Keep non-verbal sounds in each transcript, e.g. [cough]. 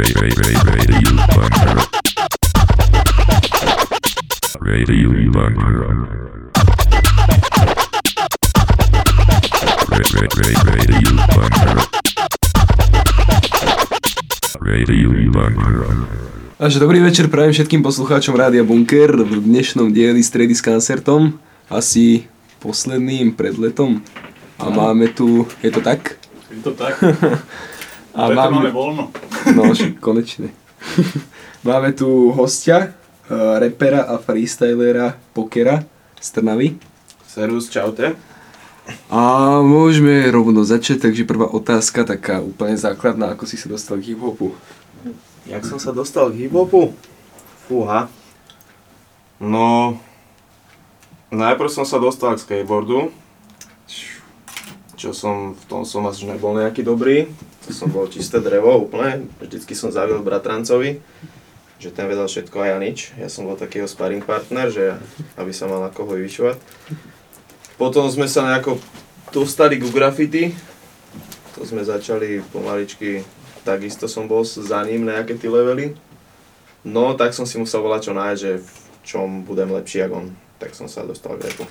Radio Bunker. Radio Bunker. Ra- ra- ra- Radio Bunker. Radio Bunker. Takže dobrý večer prajem všetkým poslucháčom Rádia Bunker v dnešnom dieli stredy s koncertom, asi posledným pred letom. A máme tu, je to tak? Je to tak. [laughs] A Preto máme voľno. [laughs] No, konečne. [laughs] máme tu hostia, uh, repera a freestylera Pokera z Trnavy. Servus, čaute. A môžeme rovno začať, takže prvá otázka, taká úplne základná, ako si sa dostal k hip-hopu. Jak som sa dostal k hip-hopu? Fúha. No, najprv som sa dostal k skateboardu, čo som, v tom som asi nebol nejaký dobrý. Som bol čisté drevo úplne, vždycky som zaviel bratrancovi, že ten vedel všetko a ja nič. Ja som bol takýho sparring partner, že aby sa mal na koho vyvyšovať. Potom sme sa nejako dostali ku graffiti, to sme začali pomaličky, takisto som bol za ním nejaké tie levely. No, tak som si musel volať čo nájsť, že v čom budem lepší ako on. Tak som sa dostal k repu.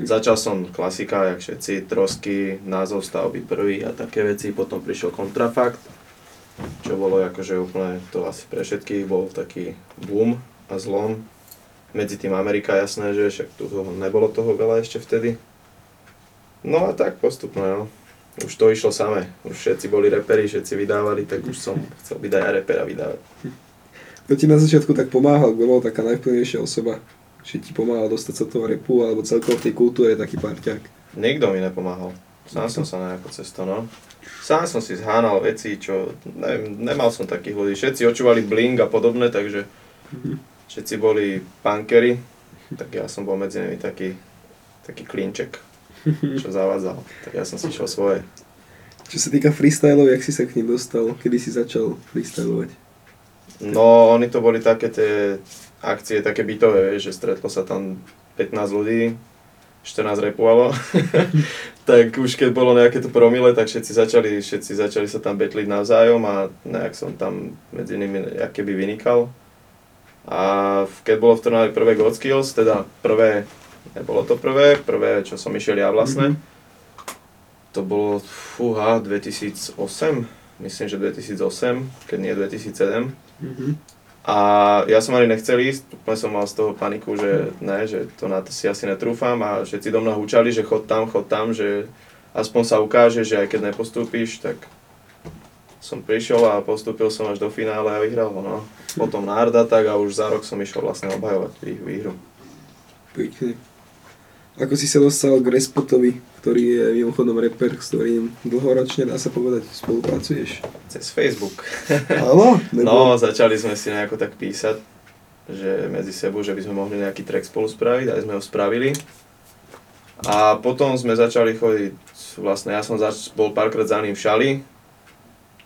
Začal som klasika, jak všetci, trosky, názov stavby prvý a také veci, potom prišiel kontrafakt, čo bolo akože úplne, to asi pre všetkých bol taký boom a zlom. Medzi tým Amerika, jasné, že však tu toho, nebolo toho veľa ešte vtedy. No a tak postupne, no. Už to išlo samé. Už všetci boli reperi, všetci vydávali, tak už som chcel byť aj repera vydávať. Kto ti na začiatku tak pomáhal, kto bol taká najvplyvnejšia osoba? Že ti pomáhal dostať sa toho repu, alebo celkovo v tej kultúre taký parťák? Nikto mi nepomáhal. Sám som sa nejako cesto, no. Sám som si zhánal veci, čo... Neviem, nemal som takých ľudí. Všetci očúvali Bling a podobné, takže všetci boli punkery, tak ja som bol medzi nimi taký, taký klinček, čo [laughs] zavádzal. Tak ja som si šiel svoje. Čo sa týka freestylov, jak si sa k ním dostal? Kedy si začal freestylovať? No, oni to boli také tie akcie, také bytové, že stretlo sa tam 15 ľudí, 14 repovalo. [laughs] tak už keď bolo nejaké to promile, tak všetci začali, všetci začali sa tam betliť navzájom a nejak som tam medzi nimi keby vynikal. A keď bolo v Trnave prvé God Skills, teda prvé, nebolo to prvé, prvé, čo som išiel ja vlastne, to bolo, fúha, 2008, myslím, že 2008, keď nie 2007. Mhm. A ja som ani nechcel ísť, úplne som mal z toho paniku, že ne, že to na to si asi netrúfam a všetci do mňa húčali, že chod tam, chod tam, že aspoň sa ukáže, že aj keď nepostúpíš, tak som prišiel a postúpil som až do finále a vyhral ho, no. Potom na Arda tak a už za rok som išiel vlastne obhajovať ich výhru. Pekne. Ako si sa dostal k Respotovi, ktorý je mimochodom rapper, s ktorým dlhoročne, dá sa povedať, spolupracuješ? Cez Facebook. Áno? [laughs] No, začali sme si nejako tak písať, že medzi sebou, že by sme mohli nejaký track spolu spraviť, aj sme ho spravili. A potom sme začali chodiť, vlastne ja som zač- bol párkrát za ním v šali,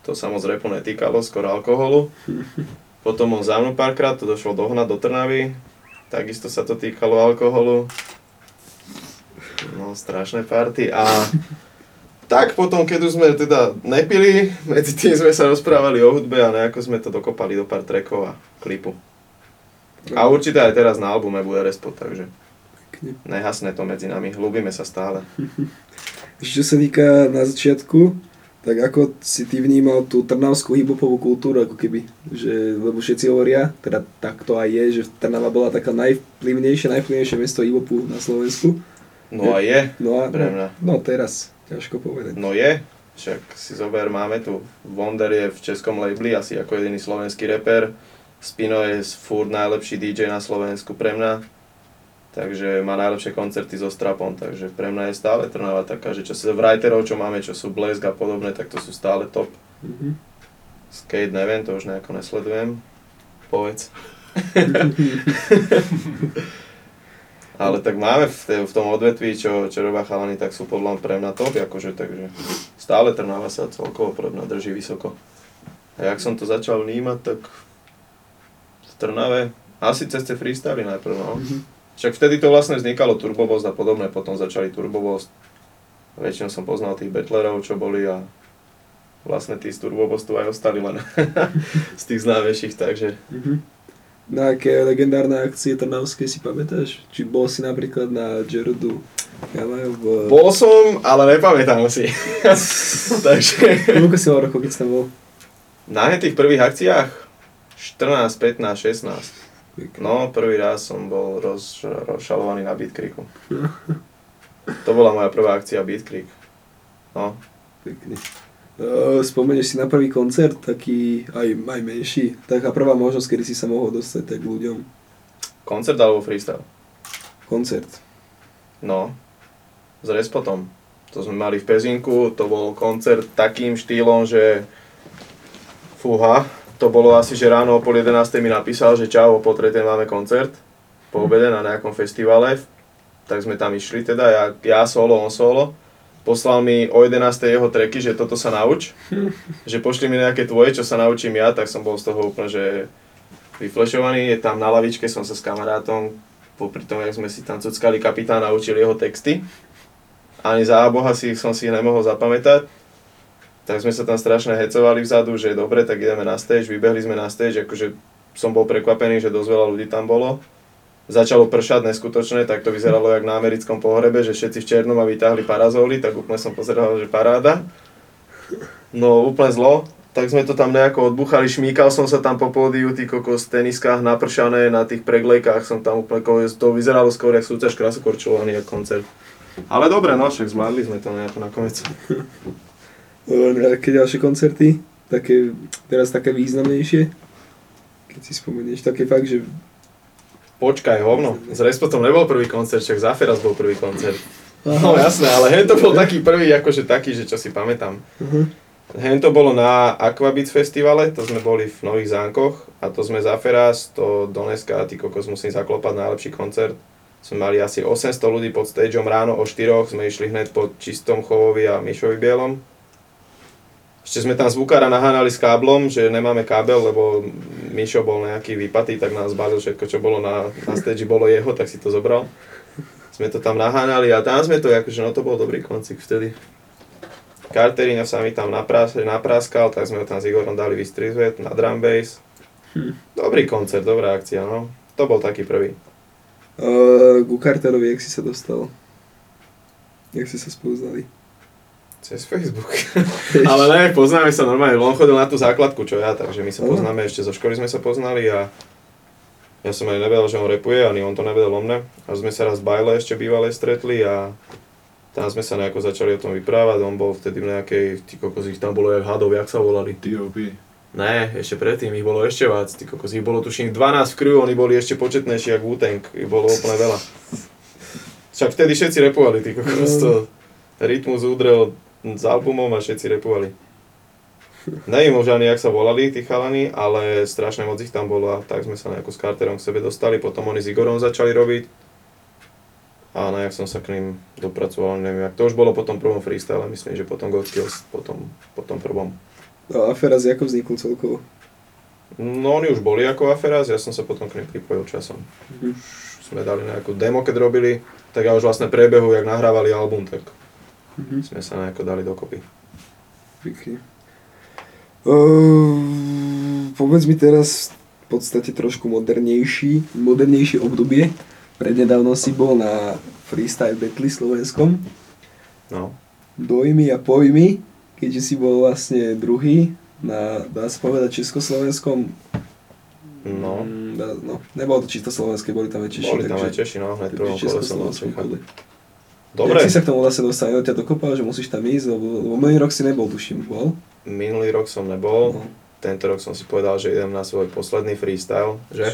to sa moc repu netýkalo, skoro alkoholu. [laughs] Potom on za mnou párkrát, to došlo dohnať do Trnavy, takisto sa to týkalo alkoholu. No, strašné party a tak potom, keď už sme teda nepili, medzi tým sme sa rozprávali o hudbe a nejako sme to dokopali do pár trackov a klipu. A určite aj teraz na albume bude Respot, takže nehasne to medzi nami, ľúbime sa stále. [laughs] Čo sa týka na začiatku, tak ako si ty vnímal tú trnavskú hiphopovú kultúru, ako keby, že, lebo všetci hovoria, teda tak to aj je, že Trnava bola taká najvplyvnejšie, najvplyvnejšie mesto hiphopu na Slovensku. No a je, No a pre mňa. no, no teraz, ťažko povedať. No je, však si zober, máme tu, Wonder je v českom labeli asi ako jediný slovenský reper, Spino je furt najlepší DJ na Slovensku pre mňa, takže má najlepšie koncerty so Strapom, takže pre mňa je stále Trnava taká, že čo sa writerov, čo máme, čo sú Blesk a podobné, tak to sú stále top. Mhm. Skate neviem, to už nejako nesledujem, povedz. [laughs] [laughs] Ale tak máme v, te, v tom odvetví, čo, čo robia chalani, tak sú podľa mňa pre mňa top, akože, takže stále Trnava sa celkovo pre mňa drží vysoko. A jak som to začal vnímať, tak v Trnave, asi cez tie freestyly najprv, no. Však vtedy to vlastne vznikalo Turboboss a podobné, potom začali Turboboss. Väčšinou som poznal tých battlerov, čo boli a vlastne tí z Turbobostu aj ostali len [laughs] z tých známejších, takže Mhm. Na aké legendárne akcie trnavské si pamätáš? Či bol si napríklad na Kamajo v... bol som, ale nepamätám si. [laughs] takže Koľko si mal rokov, keď si tam bol? na tých prvých akciách 14, 15, 16. No, prvý raz som bol roz, rozšalovaný na Beat Creeku. [laughs] To bola moja prvá akcia Beat Creek. No, Pekne. Uh, spomenieš si na prvý koncert, taký aj, aj menší, taká prvá možnosť, kedy si sa mohol dostať tak ľuďom. koncert alebo freestyle? Koncert. No, s Respotom. To sme mali v Pezinku, to bol koncert takým štýlom, že fúha, to bolo asi, že ráno o pol 11. mi napísal, že čau, o pol máme koncert, po obede na nejakom festivale, tak sme tam išli teda, ja, ja solo, on solo. Poslal mi o 11. jeho treky, že toto sa nauč, [laughs] že pošli mi nejaké tvoje, čo sa naučím ja, tak som bol z toho úplne, že vyflešovaný. Je tam na lavičke, som sa s kamarátom, popri tom, jak sme si tam cuckali kapitána, učil jeho texty. Ani za boha si som si ich nemohol zapamätať. Tak sme sa tam strašne hecovali vzadu, že dobre, tak ideme na stage, vybehli sme na stage, akože som bol prekvapený, že dosť veľa ľudí tam bolo. Začalo pršať neskutočne, tak to vyzeralo jak na americkom pohrebe, že všetci v černom a vytáhli parazóly, tak úplne som pozeral, že paráda. No úplne zlo, tak sme to tam nejako odbuchali, šmíkal som sa tam po pódiu, ty kokos, teniskách napršané, na tých preglejkách som tam úplne, to vyzeralo skôr jak súťaž krasokorčulovaný, jak koncert. Ale dobre, no však zvládli sme to nejako nakoniec. Uh, aké ďalšie koncerty? Také, teraz také významnejšie? Keď si spomenieš, také fakt, že... Počkaj, hovno, s Respotom nebol prvý koncert, však Zaferas bol prvý koncert. No jasné, ale hen to bol taký prvý, akože taký, že čo si pamätám. Uh-huh. Hen to bolo na Aquabeats festivale, to sme boli v Nových Zánkoch a to sme za Feras, to do dneska, ty kokos, musím zaklopať najlepší koncert. Sme mali asi 800 ľudí pod stageom ráno o 4 sme išli hneď po Čistom Chovovi a Mišovi Bielom. Ešte sme tam zvukára nahánali s káblom, že nemáme kábel, lebo Mišo bol nejaký vypatý, tak nás balil všetko, čo bolo na, na stage, bolo jeho, tak si to zobral. Sme to tam nahánali a tam sme to, akože no to bol dobrý koncik vtedy. Carterino sa mi tam naprás, napráskal, tak sme ho tam s Igorom dali vystriзвieť na drum bass. Dobrý koncert, dobrá akcia, no. To bol taký prvý. Uh, ku Carterovi, jak si sa dostal? Jak si sa spoznali? Cez Facebook. Ale ne, poznáme sa normálne, on chodil na tú základku, čo ja, takže my sa poznáme, ešte zo školy sme sa poznali a ja som aj nevedel, že on repuje, ani on to nevedel o mne. A sme sa raz v Bajle ešte bývalé stretli a tam sme sa nejako začali o tom vyprávať, on bol vtedy v nejakej, ty kokos, ich tam bolo jak hadov, jak sa volali. T.O.P. Ne, ešte predtým, ich bolo ešte viac, ty kokos, ich bolo tuším 12 v crew, oni boli ešte početnejší jak Wu-Tang, ich bolo úplne veľa. Však vtedy všetci repovali, ty kokos, to rytmus udrel s albumom a všetci repovali. Neviem už ani, jak sa volali tí chalani, ale strašne moc ich tam bolo a tak sme sa nejako s Carterom k sebe dostali, potom oni s Igorom začali robiť a nejak som sa k ním dopracoval, neviem jak. To už bolo po tom prvom freestyle, myslím, že potom God Kills, potom, potom prvom. No, aféra z ako vznikol celkovo? No oni už boli ako Aferas, ja som sa potom k nim pripojil časom. Mhm. Už sme dali nejakú demo, keď robili, tak ja už vlastne prebehu, jak nahrávali album, tak Mhm. sme sa nejako dali dokopy. Pekne. Uh, povedz mi teraz v podstate trošku modernejší, modernejšie obdobie. Prednedávno si bol na freestyle battle slovenskom. No. Dojmy a pojmy, keďže si bol vlastne druhý na, dá sa povedať, československom. No. Mm, no. Nebolo to čisto slovenské, boli tam aj Češi. Boli tam aj Češi, no, hneď prvom kole som bol. Dobre, Jak si sa k tomu vlastne dostal? Ťa dokopal, že musíš tam ísť, lebo, lebo minulý rok si nebol, tuším, bol? minulý rok som nebol, No. tento rok som si povedal, že idem na svoj posledný freestyle, že?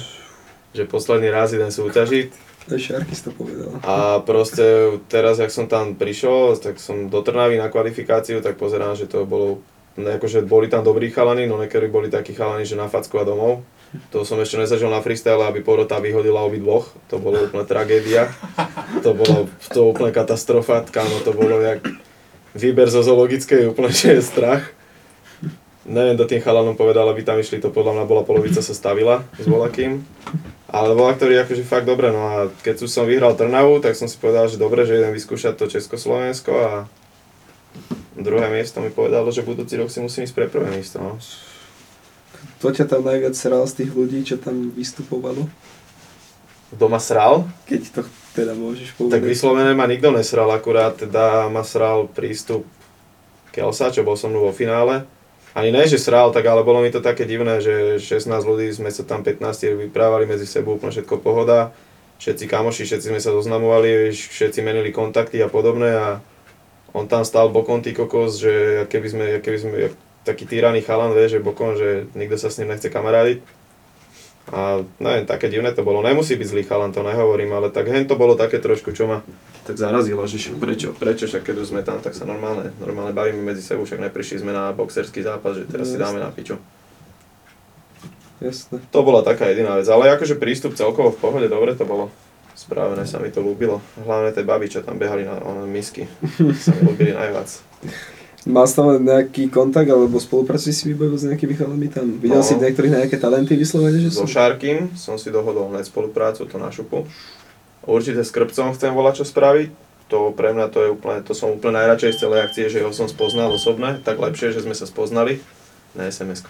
Že posledný raz idem súťažiť si to povedal. a proste teraz, jak som tam prišiel, tak som do Trnavy na kvalifikáciu, tak pozerám, že to bolo, akože boli tam dobrí chalani, no niektorí boli takí chalani, že na facku a domov. To som ešte nezažil na freestyle, aby porota vyhodila obi dvoch. To bolo úplne tragédia. To bolo to úplne katastrofa, kámo, to bolo jak výber zo zoologickej, úplne že je strach. Neviem, do tým chalanom povedal, aby tam išli, to podľa mňa bola polovica sa stavila s volakým. Ale bola, ktorý akože fakt dobre, no a keď už som vyhral Trnavu, tak som si povedal, že dobre, že idem vyskúšať to Československo a druhé miesto mi povedalo, že budúci rok si musím ísť pre prvé miesto. No. Kto ťa tam najviac sral z tých ľudí, čo tam vystupovalo? Doma sral, Keď to teda môžeš tak povedať. vyslovene ma nikto nesral, akurát teda ma sral prístup Kelsa, čo bol so mnou vo finále. Ani ne, že sral, tak ale bolo mi to také divné, že 16 ľudí sme sa tam 15 vyprávali medzi sebou, úplne všetko pohoda. Všetci kamoši, všetci sme sa zoznamovali, všetci menili kontakty a podobné a on tam stal bokom tý kokos, že keby sme, keby sme taký týraný chalan, vieš, že bokom, že nikto sa s ním nechce kamarádiť. A neviem, také divné to bolo. Nemusí byť zlý chalan, to nehovorím, ale tak hen to bolo také trošku, čo ma tak zarazilo, že prečo, prečo, však keď už sme tam, tak sa normálne, normálne bavíme medzi sebou, však neprišli sme na boxerský zápas, že teraz si dáme na piču. Jasné. To bola taká jediná vec, ale akože prístup celkovo v pohode, dobre to bolo. Správené sa mi to ľúbilo. Hlavne tie baby, čo tam behali na one misky, sa mi ľúbili najviac. Si tam nejaký kontakt alebo spolupráci si vybavil s nejakými chalami tam? Videl No. si niektorých nejaké talenty vyslovene, že So sú? Šárkym som si dohodol hneď spoluprácu, to na šupu. Určite s Krpcom chcem volať čo spraviť. To pre mňa to je úplne, to som úplne najradšej z celej akcie, že ho som spoznal osobne, tak lepšie, že sme sa spoznali. Ne sms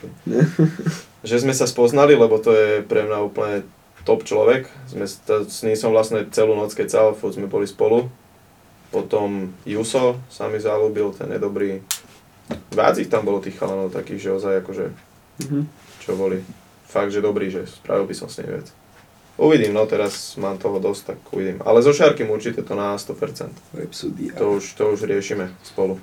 [laughs] Že sme sa spoznali, lebo to je pre mňa úplne top človek. Sme, s ním som vlastne celú noc kecal, furt sme boli spolu. Potom Juso sa mi zalúbil, ten je dobrý. Viac ich tam bolo tých chalanov takých, že ozaj akože Mhm. čo boli fakt, že dobrý, že spravil by som s ním vec. Uvidím, no teraz mám toho dosť, tak uvidím. Ale so Šárkym určite to na 100%. Websudia. To už, to už riešime spolu.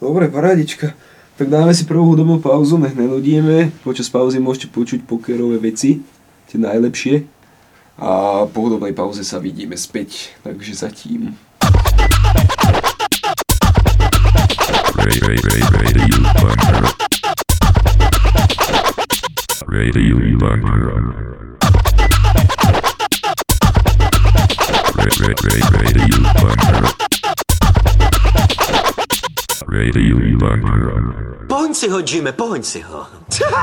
Dobre, parádička. Tak dáme si prvú hudobnú pauzu, nech nenudíme. Počas pauzy môžete počuť pokerové veci, tie najlepšie. A po hudobnej pauze sa vidíme späť, takže zatím. Ray, ray, ray, radio bunker. Radio bunker. Radio. Pohoň si ho, Jime, pohoň si ho.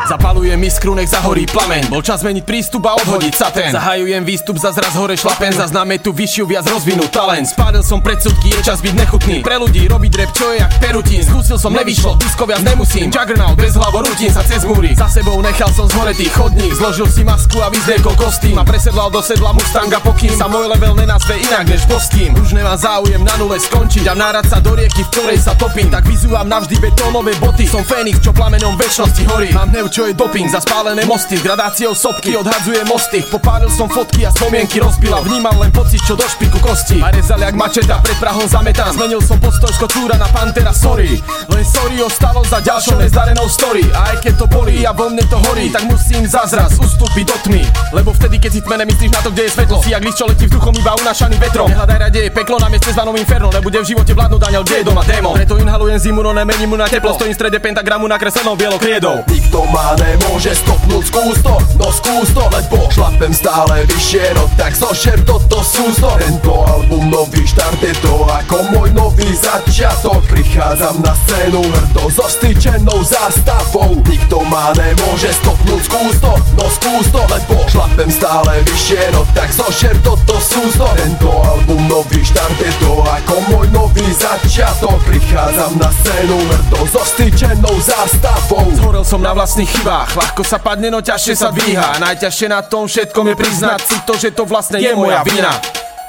Zapalujem iskru, nech zahorí plameň. Bol čas zmeniť prístup a odhodiť sa ten. Zahajujem výstup, za zraz hore šlapen Zaznáme tu vyššiu, viac rozvinú talent. Spálil som predsudky, je čas byť nechutný. Pre ľudí robiť rap, čo je jak perutín. Skúsil som, nevyšlo, disko viac nemusím. Juggernaut, bez hlavo rutín sa cez múry. Za sebou nechal som zhoretý chodník. Zložil si masku a vyzliekol kostým. A presedlal do sedla Mustanga, pokým. Sa môj level nenazve inak než boským Už nemám záujem na nule skončiť. A nárať sa do rieky, v ktorej sa topím. Tak vyzúvam navždy betónové boty. Som Fénix, čo plamenom väčšnosti horí. Mám hnev, čo je doping za spálené mosty. Gradáciou sopky odhadzujem mosty. Popálil som fotky a spomienky rozbil A vnímal len pocit, čo do špiku kosti. A rezal jak mačeta, pred Prahom zametán Zmenil som postoj z kocúra na Pantera, sorry. Len sorry ostalo za ďalšou nezdarenou story. A aj keď to bolí a vo mne to horí Tak musím zazraz ustúpiť do tmy. Lebo vtedy, keď si tmene myslíš na to, kde je svetlo Si jak list, čo letí vzduchom iba unašaný vetrom. Nehľadaj radeje peklo na mieste zvanom inferno. Nebude v živote vládnuť aniel, kde je doma démon. Preto inhalujem zimu, no nemením mu na teplo. Stojím v strede pentagramu nakreslenou bielou kriedou. Nikto ma nemôže stopnúť, skús to, no skús to Lebo šlapem stále vyššie, no tak zožer toto sústo Tento album nový štart je to ako môj nový začiatok. Prichádzam na scénu hrdo so styčenou zástavou. Nikto ma nemôže stopnúť, skús to, no skús to Lebo šlapem stále vyššie, no tak zožer toto sústo Tento album nový štart je to ako môj nový začiatok. Prichádzam na scénu hrdo so styčenou zástavou. Zhorel som na vlastných chybách, ľahko sa padne, no ťažšie sa dvíha. Najťažšie na tom všetkom je priznať si to, že to vlastne je moja vina.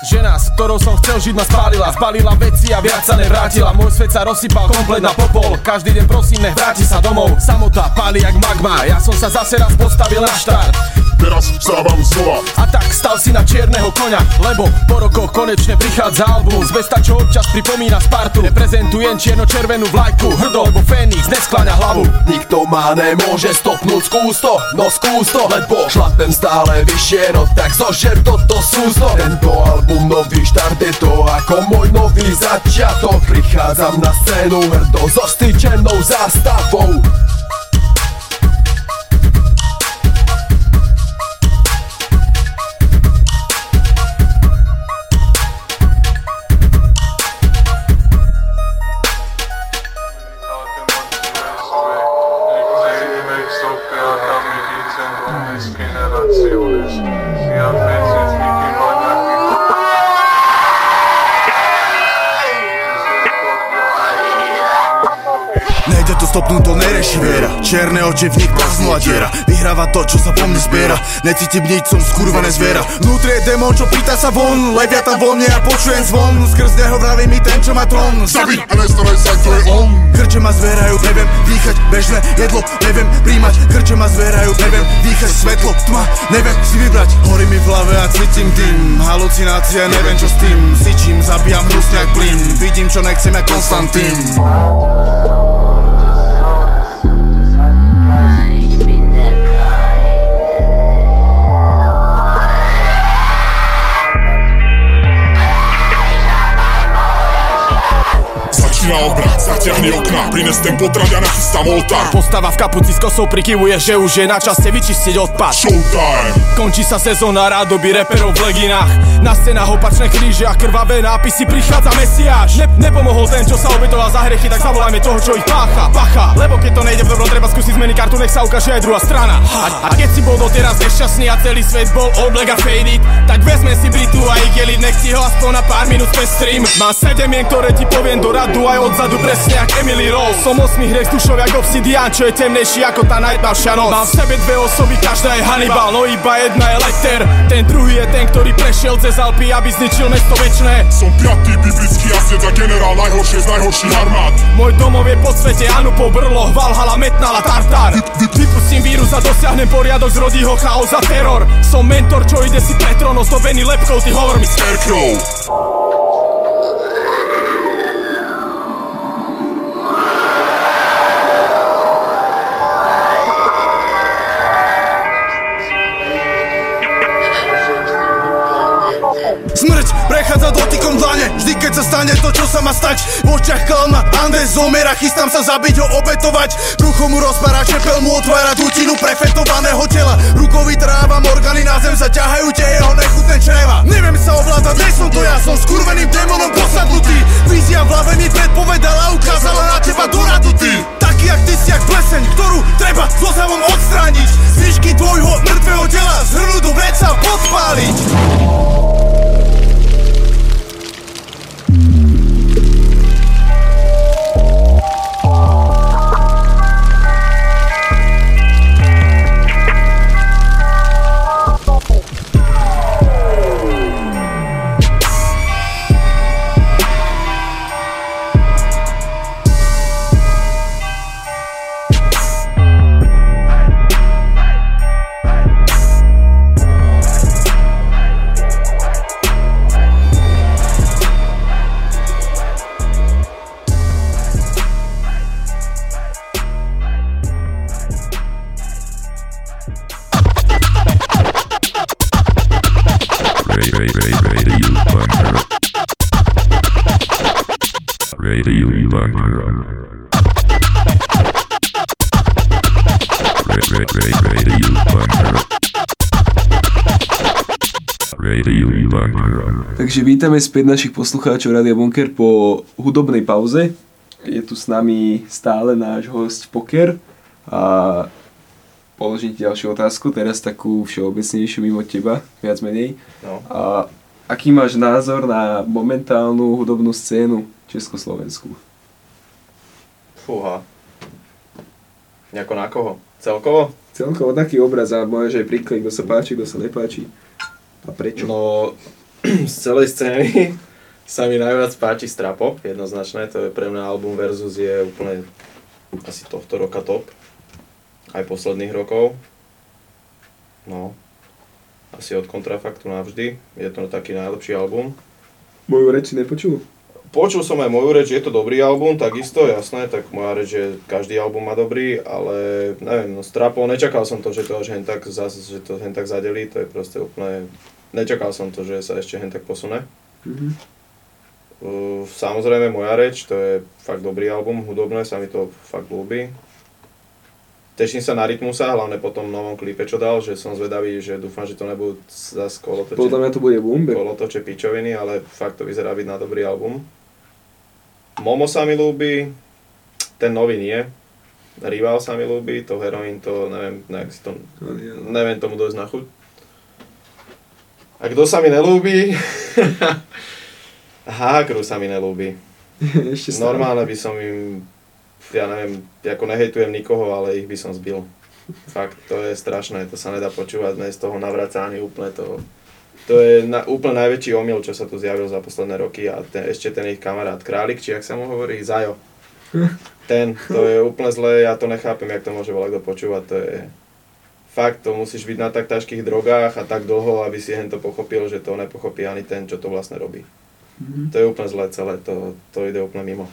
Žena, s ktorou som chcel žiť ma spálila Spálila veci a viac sa nevrátila. Môj svet sa rozsypal komplet na popol. Každý deň prosím, nech vráti sa domov. Samota páli jak magma. Ja som sa zase raz postavil na štart Teraz vstávam znova. A tak stal si na čierneho koňa Lebo po rokoch konečne prichádza album. Zvesta, čo občas pripomína Spartu. Reprezentujem čierno-červenú vlajku. Hrdo, lebo Fénix neskláňa hlavu. Nikto ma nemôže stopnúť, skús to, no skús to Lebo šlapem stále vyššie, no tak zožer toto sústo Tento album nový štart je to ako môj nový začiatok Prichádzam na scénu hrdo so styčenou zástavou generaciones y a veces mi Nejde to stopnúť, to nereši viera Čierne oči v nich prázdnula diera Vyhráva to, čo sa po mne zbiera. Necítim nič, som skurvené zviera. Vnútri je démon, čo pýta sa von. Levia tam vo mne a počujem zvon. Skrz neho vraví mi ten, čo má trón. Zabiť a nestaraj sa, to je on. Krče ma zvierajú, neviem dýchať. Bežné jedlo, neviem príjmať. Krče ma zvierajú, neviem dýchať. Svetlo, tma, neviem si vybrať. Horí mi v hlave a cítim dym. Halucinácia, neviem čo s tým. Syčím, zabijam hnusňak plyn Vidím, čo nechcem, jak Konstantín zatiahni okna Prines ten potrat, ja nachystám oltár. Postava v kapuci s kosou prikyvuje, že už je na čase vyčistiť odpad. Showtime. Končí sa sezóna rádoby reperov v leginách Na stenách opačné kríže a krvavé nápisy Prichádza Mesiáš. Ne, Nepomohol ten, čo sa obetoval za hrechy Tak zavolajme toho, čo ich pácha Pacha, lebo keď to nejde v dobrom Treba skúsiť zmeniť kartu, nech sa ukáže aj druhá strana. A, a keď si bol doteraz nešťastný a celý svet bol black a faded Tak vezme si Britu a igelit Nech si ho aspoň na pár minút bez stream Mám sedem mien, ktoré ti poviem do radu Aj odzadu presne jak Emily Rose. Som osmi hriech dušov jak obsidian Čo je temnejší ako tá najtmavšia noc. Mám v sebe dve osoby, každá je Hannibal. No iba jedna je Lecter Ten druhý je ten, ktorý prešiel cez Alpy Aby zničil mesto večné. Som piatý biblický jazdec a generál najhoršie z najhorších armád. Môj domov je po svete Anupov Brlo, Valhalla, Metnala, Tartar. Vypustím vírus a dosiahnem poriadok z rodího chaos a teror Som mentor, čo ide si pre trón Ozdobený lepkou, ty hovor mi Erknou Chystám sa zabiť ho, obetovať. Brucho mu rozpára, čepel mu otvára Dutinu prefetovaného tela. Rukou vytrávam orgány na zem sa ťahajú tie jeho nechutné čreva. Neviem sa ovládať, nie som to ja Som skurveným démonom posadnutý. Vízia v hlave mi predpovedala Ukázala na teba doradu ty Taký jak ty si jak pleseň, ktorú treba zlozavom odstrániť. Zvyšky tvojho mŕtvého tela zhrnúť do vreca podpáliť Radio bunker. Radio bunker. Radio bunker. Takže vítame späť našich poslucháčov Radia Bunker po hudobnej pauze. Je tu s nami stále náš host Poker a položím ti ďalšiu otázku, teraz takú všeobecnejšiu mimo teba, viac menej. No. A aký máš názor na momentálnu hudobnú scénu Československu? Fúha. Nejako na koho? Celkovo? Celkovo taký obraz a môžeš aj príklad, kto sa páči, kto sa nepáči. A prečo? No, [clears throat] z celej scény [laughs] sa mi najviac páči Strapo, jednoznačné, to je pre mňa album Versus je úplne asi tohto roka top. Aj posledných rokov. No, asi od kontrafaktu navždy, je to taký najlepší album. Moju reč si nepočul? Počul som aj moju reč, je to dobrý album, takisto, jasné, tak moja reč je, každý album má dobrý, ale neviem, no Strapo, nečakal som to, že to hen tak, zas, že to hen tak zadelí, to je proste úplne, nečakal som to, že sa ešte hen tak posune. Mhm. Uh, samozrejme moja reč, to je fakt dobrý album, hudobné, sa mi to fakt ľúbi. Teším sa na Rytmusa, hlavne po tom novom klipe, čo dal, že som zvedavý, že dúfam, že to nebudú zase kolotoče, Podľa mňa to bude bombe. kolotoče pičoviny, ale fakt to vyzerá byť na dobrý album. Momo sa mi ľúbi, ten nový nie. Rival sa mi ľúbi, to heroín, to neviem, nejak si to, neviem tomu dojsť na chuť. A kto sa mi nelúbi? [laughs] Hákru sa mi nelúbi. [laughs] Normálne by som im ja neviem, ako nehejtujem nikoho, ale ich by som zbil. Fakt, to je strašné, to sa nedá počúvať, ne z toho navracania úplne to... To je na, úplne najväčší omyl, čo sa tu zjavil za posledné roky a ten, ešte ten ich kamarát Králik, či jak sa mu hovorí, Zajo. Ten, to je úplne zlé, ja to nechápem, jak to môže volať kto počúvať, to je... Fakt, to musíš byť na tak ťažkých drogách a tak dlho, aby si hen to pochopil, že to nepochopí ani ten, čo to vlastne robí. Mhm. To je úplne zlé celé, to, to ide úplne mimo.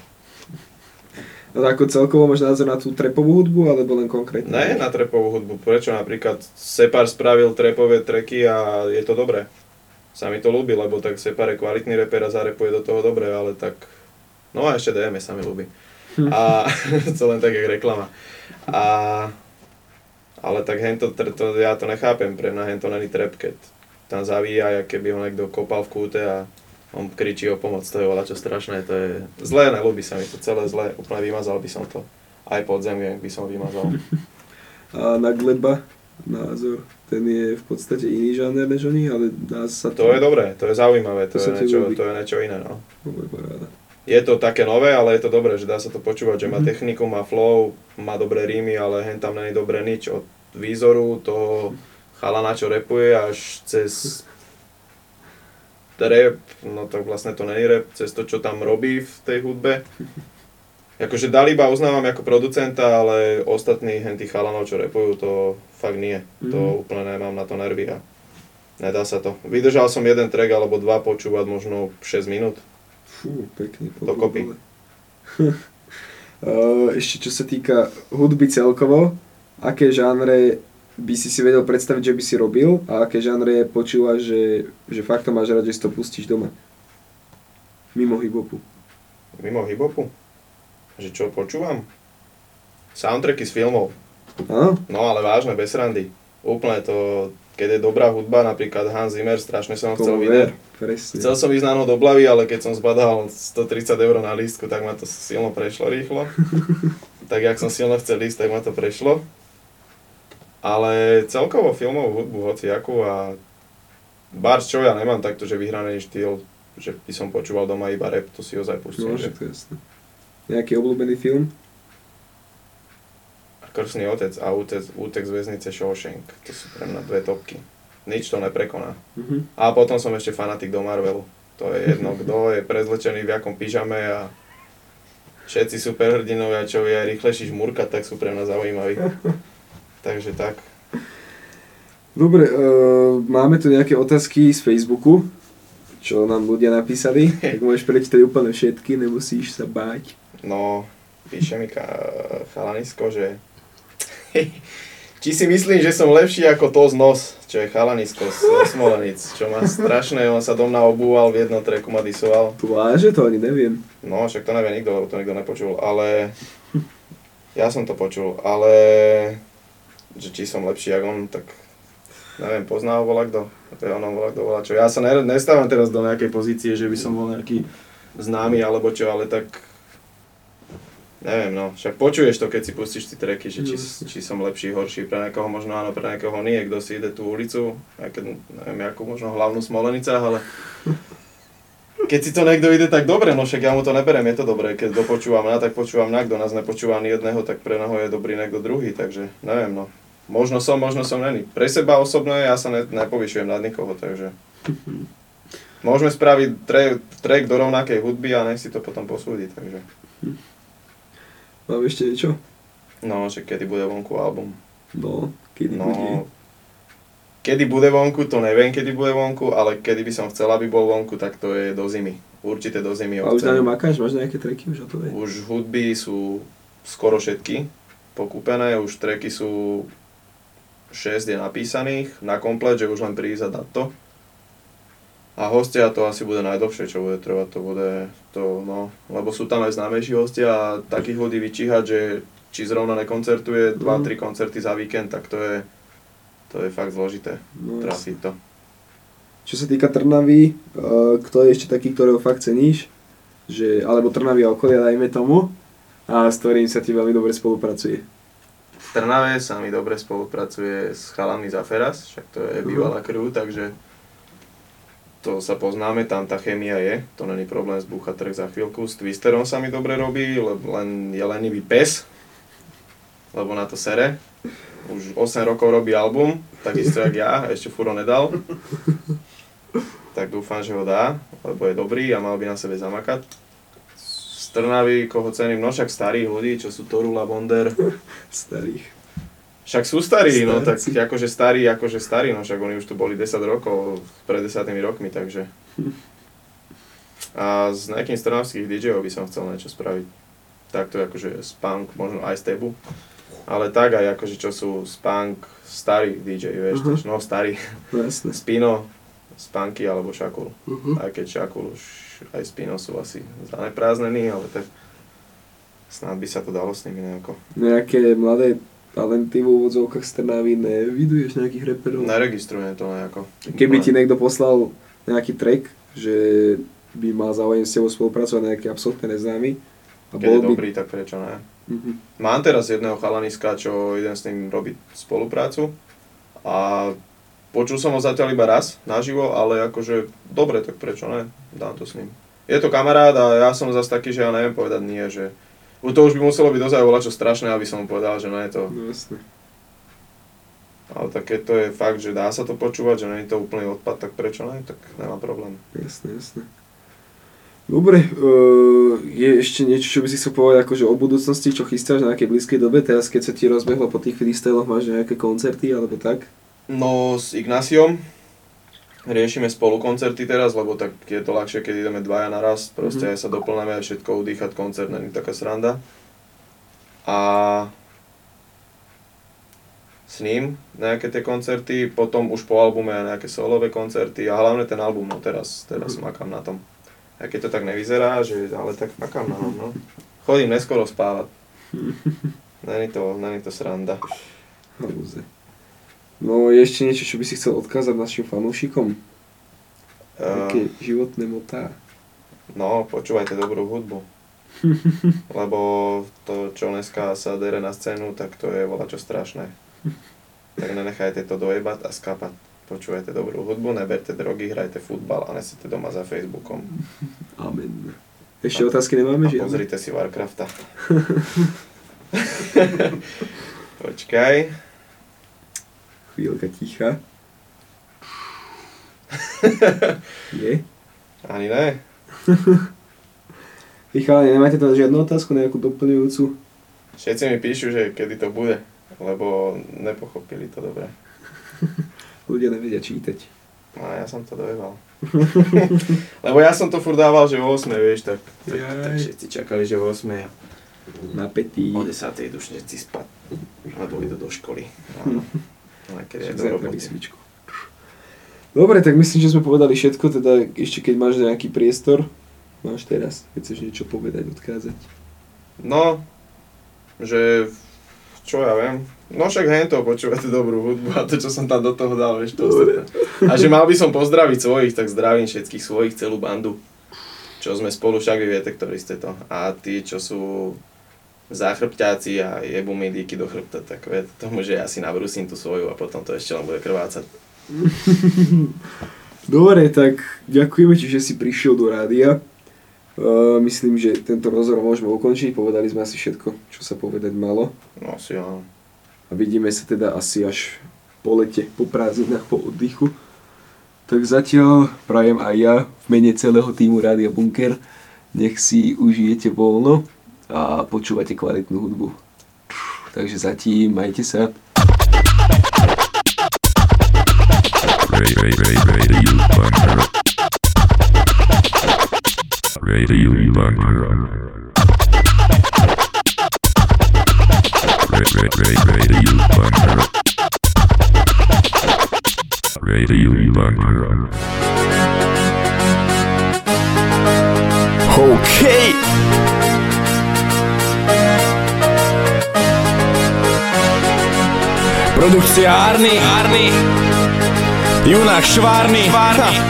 Ako celkovo máš názor na tú trepovú hudbu, alebo len konkrétne? Ne na trepovú hudbu, prečo napríklad Separ spravil trepové treky a je to dobré. Sa mi to ľúbi, lebo tak Separ je kvalitný reper a zarepuje do toho dobre, ale tak... No a ešte DM sa mi ľúbi. A [laughs] to len tak, jak reklama. A, ale tak hento, to, ja to nechápem, pre mňa hento není trep, keď tam zavíja, keby ho niekto kopal v kúte a on kričí o pomoc, to je veľa čo strašné, to je zlé, nelúbi sa mi to celé zlé, úplne vymazal by som to. Aj pod zemi by som vymazal. [laughs] A na Gleba názor, ten je v podstate iný žáner než oni, ale dá sa To je dobré, to je zaujímavé, to, To je, niečo, to je niečo iné, no. Je to také nové, ale je to dobré, že dá sa to počúvať, že má Mhm. techniku, má flow, má dobré rímy, ale hen tam není dobré nič. Od výzoru toho chalana, čo repuje, až cez rap, no tak vlastne to není rap, cez to, čo tam robí v tej hudbe. Akože Daliba uznávam ako producenta, ale ostatní hen tí chalanov, čo repujú, to fakt nie. To Mhm. úplne nemám na to nervy a nedá sa to. Vydržal som jeden track alebo dva počúvať možno 6 minút. Fú, pekný. Dokopy. Uh, [laughs] Ešte čo sa týka hudby celkovo, aké žánre by si si vedel predstaviť, že by si robil a aké žánre počúvaš, že, že fakt to máš rád, že si to pustíš doma? Mimo hip-hopu. Mimo hiphopu? Že čo počúvam? Soundtracky z filmov. Áno? No ale vážne, bez randy. Úplne to, keď je dobrá hudba, napríklad Hans Zimmer, strašne som ho chcel vidieť. presne. Chcel som ísť na do Blavy, ale keď som zbadal 130 eur na lístku, tak ma to silno prešlo rýchlo. [laughs] tak jak som silno chcel ísť, tak ma to prešlo. Ale celkovo filmovú hudbu, hoci akú a Bars, čo ja nemám takto, že vyhraný štýl, že by som počúval doma iba rap, to si ozaj pustím. No, že to je jasné. Nejaký obľúbený film? Krstný otec a útek, útek z väznice Shawshank. To sú pre mňa dve topky. Nič to neprekoná. Mhm. A potom som ešte fanatik do Marvelu. To je jedno, [laughs] kto je prezlečený v akom pyžame a všetci superhrdinovia, čo vie rýchlejší žmurkať, tak sú pre mňa zaujímaví. [laughs] Takže tak. Dobre, uh, máme tu nejaké otázky z Facebooku, čo nám ľudia napísali. [laughs] Tak môžeš prečítať úplne všetky, nemusíš sa báť. No, píše mi chalanisko, že [laughs] či si myslím, že som lepší ako to z nos, čo je chalanisko z Smolenic, čo má strašné, on sa dom na obúval, v jednom treku ma disoval. Váže to ani neviem. No, však to nevie nikto, to nikto nepočul, ale [laughs] ja som to počul, ale že či som lepší ako on, tak neviem, pozná ho volá kto, ono volá kto volá čo. Ja sa ne, nestávam teraz do nejakej pozície, že by som bol nejaký známy alebo čo, ale tak neviem, no, však počuješ to, keď si pustíš tie treky, že či, či som lepší, horší, pre niekoho možno áno, pre niekoho nie, kto si ide tú ulicu, aj keď neviem, ako možno hlavnú Smolenica, ale [laughs] keď si to niekto ide tak dobre, no však ja mu to neberiem, je to dobré, keď to počúvam ja, tak počúvam na, kto nás nepočúva ani jedného, tak pre neho je dobrý niekto druhý, takže neviem, no. Možno som, možno som není. Pre seba osobne ja sa ne, nepovyšujem nad nikoho, takže... [laughs] Môžeme spraviť track do rovnakej hudby a nech si to potom posúdi, takže... [laughs] Mám ešte niečo? No, že kedy bude vonku album. No, kedy bude? No, kedy bude vonku, to neviem, kedy bude vonku, ale kedy by som chcel, aby bol vonku, tak to je do zimy. Určite do zimy A už na ňom makáš? Máš nejaké treky už hotové? Už hudby sú skoro všetky pokúpené, už tracky sú 6 je napísaných na komplet, že už len prísť a dať to. A hostia to asi bude najdlhšie, čo bude trvať, to bude to, no, lebo sú tam aj známejší hostia a takých ľudí vyčíhať, že či zrovna nekoncertuje 2-3 Mhm. koncerty za víkend, tak to je, to je fakt zložité, No, trafiť to. Čo sa týka Trnavy, uh, kto je ešte taký, ktorého fakt ceníš? Že, alebo Trnavy a okolia, dajme tomu. A s ktorým sa ti veľmi dobre spolupracuje. Trnave sa mi dobre spolupracuje s chalami za Feras, však to je Mhm. bývalá crew, takže to sa poznáme, tam tá chémia je, to není problém zbúchať trh za chvíľku. S Twisterom sa mi dobre robí, lebo len je lenivý pes, lebo na to sere. Už 8 rokov robí album, takisto jak ja, ešte furo nedal. [laughs] Tak dúfam, že ho dá, lebo je dobrý a mal by na sebe zamakať. Trnavy, koho cením, no však starých ľudí, čo sú Torula, Bonder, [laughs] Starých. však sú starí, no tak akože starí, akože starí, no však oni už tu boli 10 rokov, pred 10 rokmi, takže. A s nejakým z trnavských DJov by som chcel niečo spraviť. Takto akože spunk, možno aj z tebu. Ale tak aj akože čo sú spunk starí DJ, vieš, uh-huh. no starí. No. Spino, Spunky alebo Šakul. Uh-huh. Aj keď Šakul už aj Spino sú asi zaneprázdnení, ale tak snad by sa to dalo s nimi nejako. Nejaké mladé talenty v úvodzovkách z Trnavy neviduješ nejakých reperov? Neregistrujem to nejako. Keby ti niekto poslal nejaký track, že by mal záujem s tebou spolupracovať nejaký absolútne neznámy a Keď je bol by... dobrý, tak prečo ne? Mhm. Mám teraz jedného chalaniska, čo idem s ním robiť spoluprácu a počul som ho zatiaľ iba raz naživo, ale akože dobre, tak prečo ne? Dám to s ním. Je to kamarát a ja som zase taký, že ja neviem povedať nie, že to už by muselo byť dozaj čo strašné, aby som mu povedal, že ne to. No jasné. Ale tak keď to je fakt, že dá sa to počúvať, že nie je to úplný odpad, tak prečo ne? Tak nemám problém. Jasné, jasné. Dobre, uh, je ešte niečo, čo by si chcel povedať akože o budúcnosti, čo chystáš na nejakej blízkej dobe, teraz keď sa ti rozbehlo po tých freestyloch, máš nejaké koncerty alebo tak? No s Ignáciom riešime spolu koncerty teraz, lebo tak je to ľahšie, keď ideme dvaja naraz, proste Mhm. aj sa doplnáme aj všetko, udýchať koncert, není taká sranda. A s ním nejaké tie koncerty, potom už po albume nejaké solové koncerty a hlavne ten album, no teraz, teraz Mhm. makám na tom. Aj keď to tak nevyzerá, že, ale tak makám na tom, no. [laughs] Chodím neskoro spávať. [laughs] Není to, není to sranda. Halúze. No ešte niečo, čo by si chcel odkázať našim fanúšikom? Také životné motá. No, počúvajte dobrú hudbu. [laughs] Lebo to, čo dneska sa dere na scénu, tak to je čo strašné. [laughs] Tak nenechajte to dojebať a skapať. Počúvajte dobrú hudbu, neberte drogy, hrajte futbal a nesete doma za Facebookom. Amen. Ešte otázky nemáme, A pozrite si Warcrafta. [laughs] Počkaj. Chvíľka ticha. [laughs] Je? Ani ne. [laughs] Vy chalani, nemáte tam žiadnu otázku, nejakú doplňujúcu? Všetci mi píšu, že kedy to bude, lebo nepochopili to dobre. [laughs] Ľudia nevedia čítať. No a ja som to dojebal. Lebo ja som to furt dával, že o 8, vieš, tak, tak, Jaj. tak všetci čakali, že o 8 a Napätý. o 10 idú všetci spať. Alebo idú do školy. Áno. Keď. Dobre, tak myslím, že sme povedali všetko, teda ešte keď máš nejaký priestor, máš teraz, keď chceš niečo povedať, odkázať. No, že čo ja viem, no však hento počúvate dobrú hudbu a to, čo som tam do toho dal, vieš, to ostatné. A že mal by som pozdraviť svojich, tak zdravím všetkých svojich, celú bandu, čo sme spolu, však vy viete, ktorí ste to. A tí, čo sú záchrbťáci a jebú mi díky do chrbta, tak viete tomu, že ja si nabrusím tú svoju a potom to ešte len bude krvácať. [laughs] Dobre, tak ďakujeme ti, že si prišiel do rádia. Uh, myslím, že tento rozhovor môžeme ukončiť. Povedali sme asi všetko, čo sa povedať malo. No si áno. A vidíme sa teda asi až po lete, po prázdninách, po oddychu. Tak zatiaľ prajem aj ja v mene celého týmu Rádia Bunker. Nech si užijete voľno a počúvate kvalitnú hudbu. Takže zatím majte sa. Radio bunker. Radio bunker. Radio bunker. Radio Produkcia Arny, Arny. Junák Švárny, Švárny.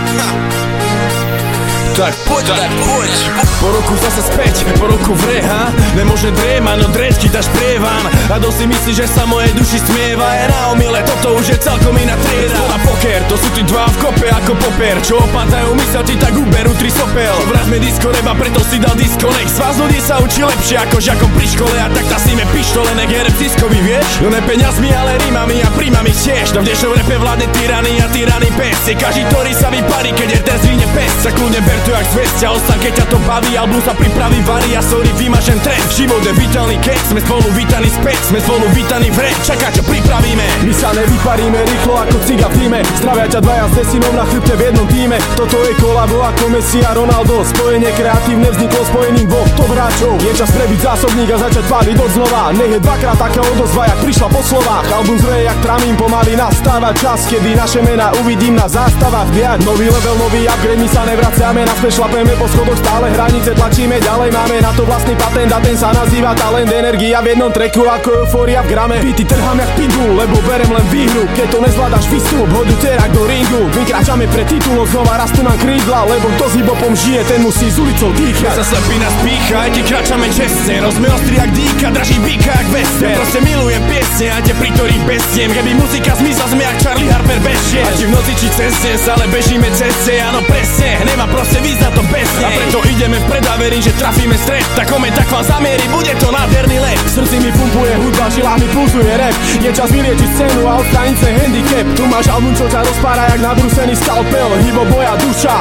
Tak poď, tak poď. Po roku zase späť, po roku v reha Nemôže dréma, no dreďky dáš prievan A dosť si myslí, že sa mojej duši smieva. Je na omyle, toto už je celkom iná trieda. A poker, to sú tí dva v kope ako poper. Čo opadajú mysel ti tak uberú tri sopel. Vrazme disco reba, preto si dal disconnect Z vás ľudí sa učí lepšie ako žiakom pri škole. A tak tasíme pištole, nech je rap ziskový, vieš? No ne peňazmi, ale rímami a príjmami tiež No v dnešnom repe vládne tyrany a tyrany pes. Je každý, ktorý sa vyparí, keď je ten zvine pes. Sa kľudne ber to jak a ostan, keď ťa to baví Album sa pripraví varí a sorry, vymažem trend. Život je vitálny kek, sme spolu vítaní späť Sme spolu vítaní v rap, čaká, čo pripravíme. My sa nevyparíme rýchlo ako ciga v týme. Zdravia ťa dvaja s desinom na chrbte v jednom týme. Toto je kolabo ako Messi a Ronaldo. Spojenie kreatívne vzniklo spojením dvoch top hráčov Je čas prebiť zásobník a začať páliť od znova. Nech je dvakrát taká odozva, jak prišla po slovách. Album zreje jak tramín pomaly nastáva čas Kedy naše mená uvidím na zástavách. Viac Nový level, nový upgrade, my sa nevraciame Naspäť šlapeme po schodoch stále hranice tlačíme Ďalej. Máme na to vlastný patent a ten sa nazýva talent Energia v jednom treku ako eufória v grame. Pity trhám jak pingu, lebo berem len výhru. Keď to nezvládaš vystup, hodu terak do ringu. Vykračame pre titulok, znova rastú nám krídla Lebo kto s hipopom žije, ten musí z ulicou dýchať. Sa slepí nás pícha, aj keď kráčame čestne. Rozme ostrý jak dýka, draží býka jak veste Ja proste milujem piesne, a tie pri ktorých besiem Keby muzika zmizla, sme jak Charlie Harper bez šiel. A či v noci, či cez deň, ale bežíme ceste Áno presne, nemá proste víc na to besne A preto ideme vpred a verím, že trafíme stred. Tak kome tak vám zamierí, bude to nádherný let srdci mi pumpuje hudba, žilami pulzuje rap Je čas vyliečiť scénu a odstrániť sa handicap. Tu máš album, čo ťa rozpára jak nadrusený skalpel. Hybo boja duša.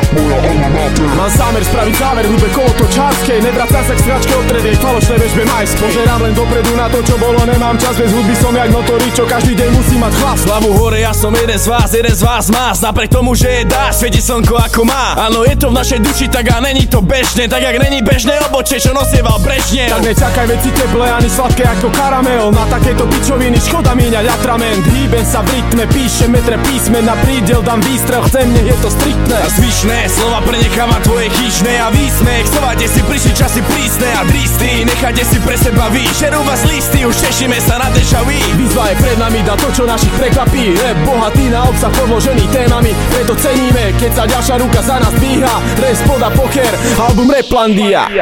Mám zámer spraviť záver, hudbe kolo to čárskej. Nevracam sa k stračke od tredej falošnej vežbe majskej Pozerám len dopredu na to, čo bolo, nemám čas Bez hudby som jak notorí, čo každý deň musí mať hlas. Hlavu hore, ja som jeden z vás, jeden z vás má. Napriek tomu, že je dá, svieti slnko ako má. Áno, je to v našej duši, tak a není to bežné Tak jak není bežné obočie, čo nosieval Brežnev. Tak nečakaj veci teplé ani sladké ako karamel. Na takéto pičoviny škoda míňať atrament Hýbem sa v rytme, píšem metre písme Na prídel dám výstrel, chcem, nech je to striktné. A zvyšné slova prenechávam tvoje chyšné a výsmech. Stovate si prišli časy prísne a dristy Nechajte si pre seba vy, šerú vás listy Už tešíme sa na deja vu. Výzva je pred nami, dá to, čo našich prekvapí. Rap bohatý na obsah podložený témami Preto ceníme, keď sa ďalšia ruka za nás dvíha Res poda poker, album Replandia [laughs]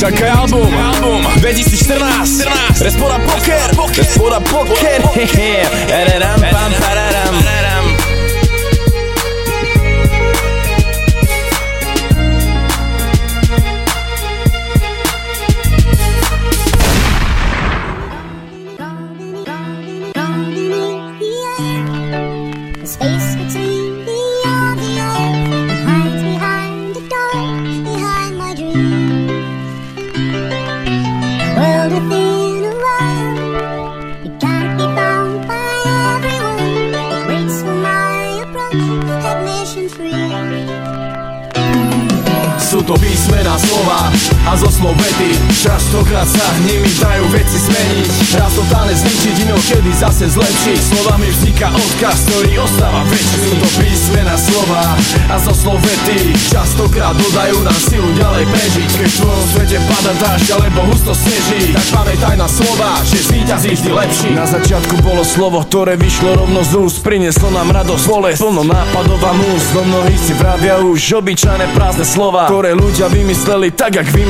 Čakaj album, album. 2014 Respoda poker, Respoda poker. Ereram, pam, pararam a zo slov Častokrát sa nimi dajú veci zmeniť. Raz totálne zničiť, inokedy zase zlepšiť. Slovami vzniká odkaz, ktorý ostáva väčší Sú to písmená slova. A zo slov vety Častokrát dodajú nám silu ďalej prežiť. Keď v tvojom svete pada dážď alebo husto sneží Tak pamätaj na slova, že zvíťazí vždy lepší. Na začiatku bolo slovo, ktoré vyšlo rovno z úst. Prinieslo nám radosť, bolesť, plno nápadov a múst No mnohí si vravia už obyčajné prázdne slova Ktoré ľudia vymysleli tak, jak vymysleli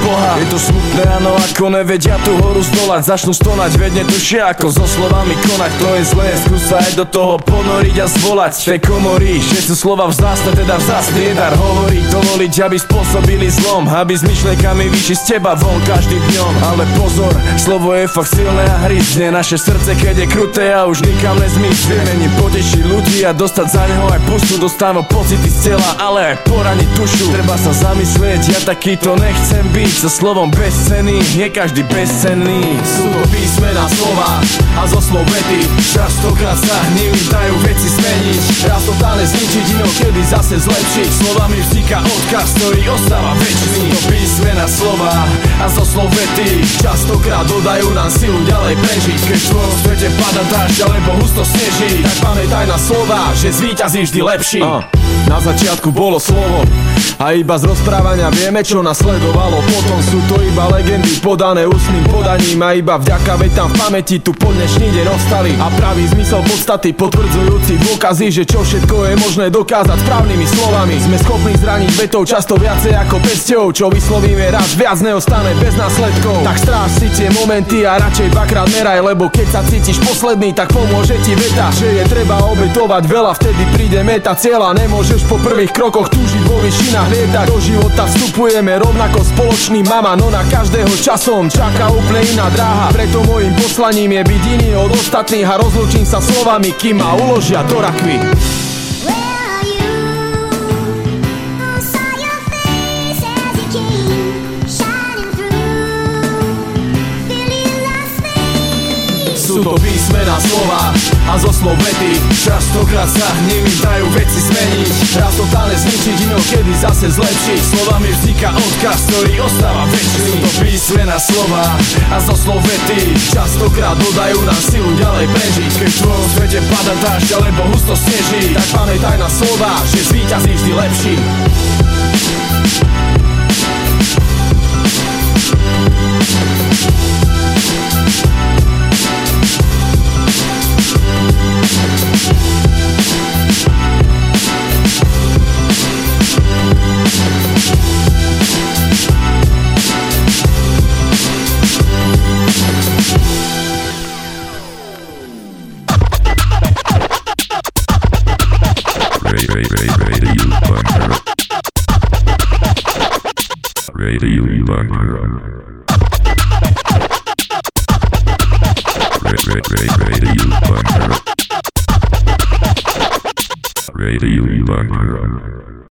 Boha Je to smutné, áno, ako nevedia tú horu zdolať Začnú stonať, vedne tušia, ako so slovami konať. To je zlé, skús sa aj do toho ponoriť a zvolať. Z tej komory, že sú slova vzácne, teda vzácne je dar hovoriť Dovoliť, aby spôsobili zlom, aby s myšlenkami vyšli z teba von každým dňom. Ale pozor, slovo je fakt silné a hryzne. Naše srdce, keď je kruté a už nikam nezmyslie Není potešiť ľudí a dostať za neho aj pustu Dostávam pocity z tela, ale aj poraniť dušu. Treba sa zamyslieť, ja takýto nechcem byť So slovom bezcenný, je každý bezcenný. Sú to písmená slova a zo slov vety. Častokrát sa nimi dajú veci zmeniť. Raz totálne zničiť, inokedy zase zlepšiť. Slovami vzniká odkaz, ktorý ostáva väčší Sú to písmená slova a zo slov vety. Častokrát dodajú nám silu ďalej prežiť. Keď v tvojom svete pada dážď alebo husto sneží Tak pamätaj na slova, že zvíťazí vždy lepší. Uh. Na začiatku bolo slovo a iba z rozprávania vieme, čo nasledovalo Potom sú to iba legendy podané ústnym podaním A iba vďaka vetám v pamäti tu po dnešný deň ostali. A pravý zmysel podstaty potvrdzujúci dôkazy Že čo všetko je možné dokázať správnymi slovami. Sme schopní zraniť vetou často viacej ako pesťou Čo vyslovíme raz, viac neostane bez následkov. Tak stráž si tie momenty a radšej dvakrát meraj Lebo keď sa cítiš posledný, tak pomôže ti veta. Že je treba obetovať veľa, vtedy príde meta cieľa Nemôžeš po prvých krokoch túžiť vo vyšinách lietať Do života vstupujeme rovnako spoločný mama No na každého časom čaká úplne iná dráha. Preto môjim poslaním je byť iný od ostatných A rozlúčim sa slovami, kým ma uložia do rakvy Sú to písmená slova a zo slov vety. Častokrát sa nimi dajú veci zmeniť. Raz totálne zničiť, inokedy zase zlepšiť. Slovami vzniká odkaz, ktorý ostáva väčší Sú to písmená slova a zo slov vety. Častokrát dodajú nám silu ďalej prežiť. Keď v tvojom svete pada dážď alebo husto sneží Tak pamätaj na slova, že zvýťazí vždy lepší Radio Bunker. Radio Bunker.